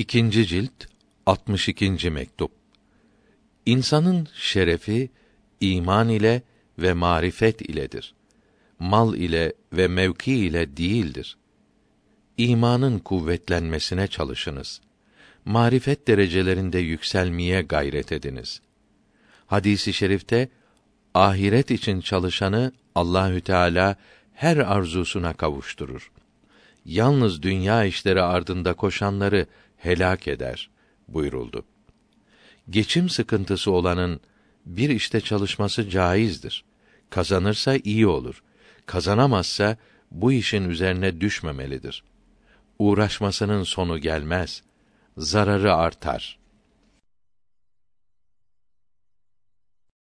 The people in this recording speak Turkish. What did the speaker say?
İkinci cilt 62. mektup. İnsanın şerefi iman ile ve marifet iledir. Mal ile ve mevki ile değildir. İmanın kuvvetlenmesine çalışınız. Marifet derecelerinde yükselmeye gayret ediniz. Hadisi i şerifte ahiret için çalışanı Allahü Teala her arzusuna kavuşturur. Yalnız dünya işleri ardında koşanları helak eder buyuruldu. Geçim sıkıntısı olanın bir işte çalışması caizdir. Kazanırsa iyi olur. Kazanamazsa bu işin üzerine düşmemelidir. Uğraşmasının sonu gelmez. Zararı artar.''